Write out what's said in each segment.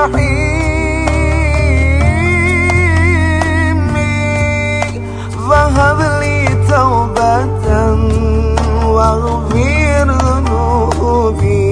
الجحيم فهب لي توبة واغفر ذنوبي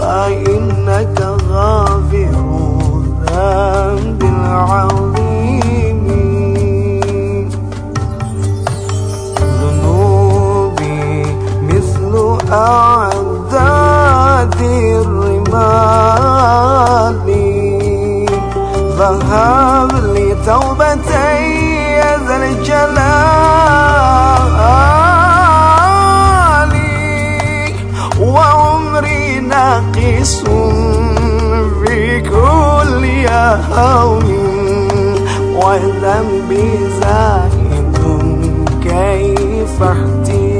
فإنك غافر الذنب العظيم ذنوبي مثل أعداد فهب لي توبتي يا ذا الجلال. وعمري ناقص في كل يوم وذنبي زائد كيف احتمالي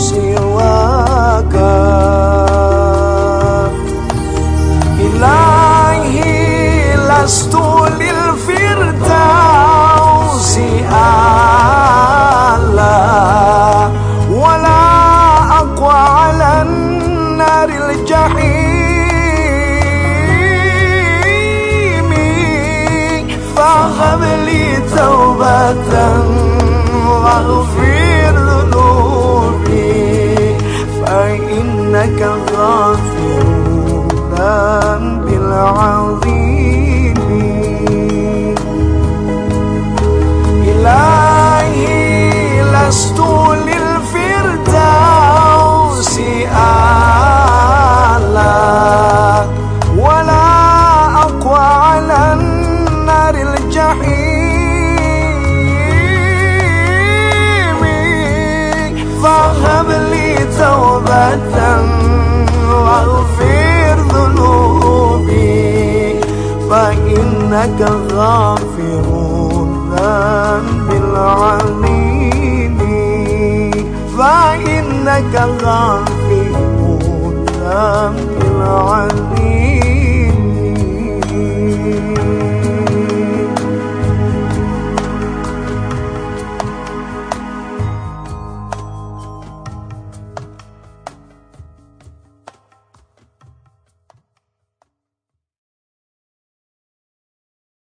سواك. إلهي لست للفردوس أعلى ولا أقوى على النار الجحيم. فهب لي توبة العظيم. إلهي لست للفردوس أعلى ولا أقوى على النار الجحيم. فهب لي فإنك غافر الذنب العظيم فإنك غافر الذنب العظيم